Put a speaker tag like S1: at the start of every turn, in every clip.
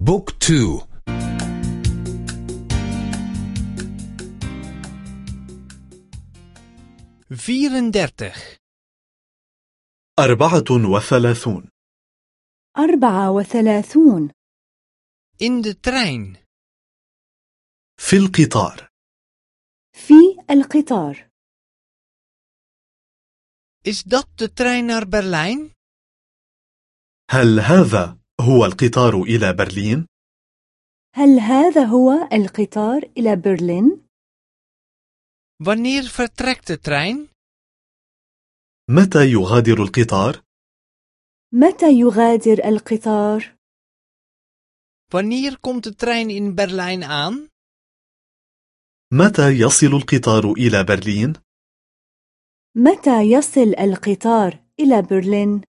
S1: بوك تو.
S2: vierendertig
S3: أربعة وثلاثون.
S4: أربعة وثلاثون.
S2: In de trein
S3: في القطار.
S4: في القطار.
S2: Is dat de trein naar Berlijn?
S3: هل هذا هو القطار إلى برلين؟
S4: هل هذا هو القطار إلى برلين؟
S2: wanneer vertrekt de trein
S3: متى يغادر القطار؟
S4: متى يغادر القطار؟
S2: wanneer komt de trein in Berlijn aan
S3: متى يصل القطار إلى برلين؟
S4: متى يصل القطار إلى برلين؟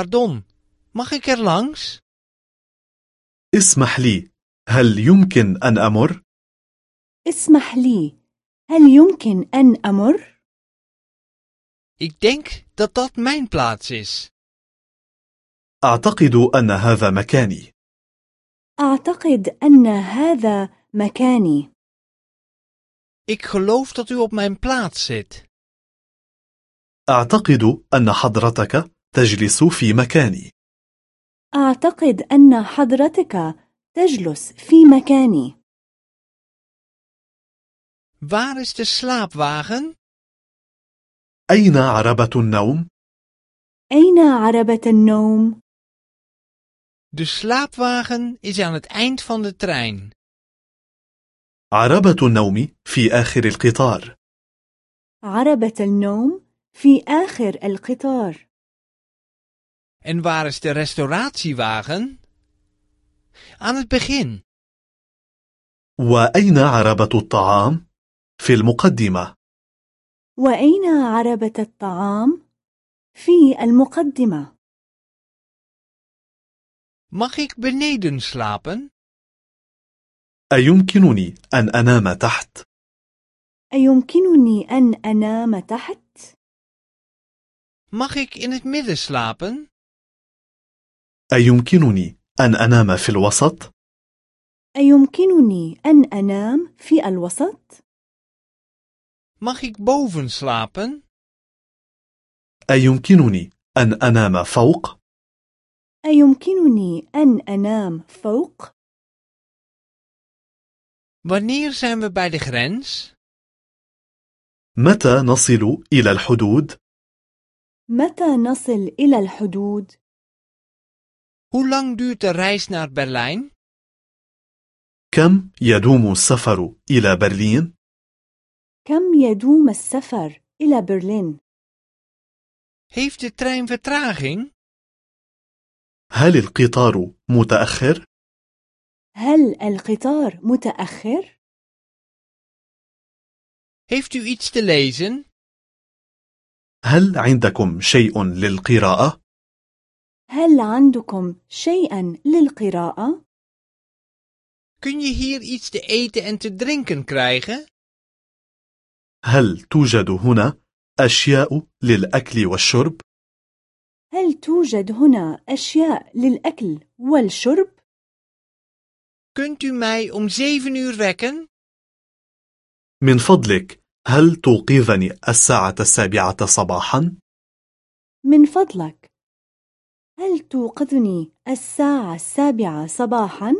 S2: Pardon mag ik er langs?
S3: اسمح لي هل يمكن أن أمر؟
S4: اسمح لي هل يمكن أن أمر؟
S2: ik denk dat dat mijn plaats is.
S3: أعتقد أن هذا مكاني.
S4: أعتقد أن هذا مكاني.
S2: Ik geloof dat u op mijn plaats zit.
S3: أعتقد أن حضرتك تجلس في مكاني.
S4: أعتقد أن حضرتك تجلس في مكاني.
S2: Waar is de slaapwagen?
S3: أين عربة النوم؟
S4: أين عربة النوم؟
S2: de slaapwagen is aan het eind van de trein.
S3: عربة النوم في آخر القطار.
S4: عربة النوم في آخر القطار.
S2: En waar is de restauratiewagen? Aan het begin.
S3: وأين عربة الطعام؟ في المقدمة
S4: وأين عربة الطعام؟ في المقدمة
S2: Mag ik beneden slapen?
S3: أيمكنني أن أنام تحت؟
S4: أيمكنني أن أنام تحت؟
S2: Mag ik in het midden slapen?
S3: أيمكنني أن أنام في الوسط؟
S4: أيمكنني أن أنام في الوسط؟
S2: Mag ik boven slapen?
S3: أيمكنني أن أنام فوق؟
S4: أيمكنني أن أنام فوق؟
S2: Wanneer zijn we bij de grens?
S3: متى نصل إلى الحدود؟
S4: متى نصل إلى الحدود؟
S2: Hoe lang duurt de reis naar Berlijn?
S3: كم يدوم السفر إلى برلين؟
S4: كم يدوم السفر إلى برلين؟
S2: Heeft de trein vertraging?
S3: هل القطار متأخر؟
S4: هل القطار متأخر؟
S2: Heeft u iets te lezen?
S3: هل عندكم شيء للقراءة؟
S4: هل عندكم شيئا للقراءة؟
S2: Kun je hier iets te eten en te drinken krijgen?
S3: هل توجد هنا أشياء للأكل والشرب؟
S4: هل توجد هنا أشياء للأكل والشرب؟
S2: Kunt u mij om zeven uur wekken?
S3: من فضلك هل توقظني الساعة السابعة صباحا؟
S4: من فضلك هل توقظني الساعة السابعة صباحا؟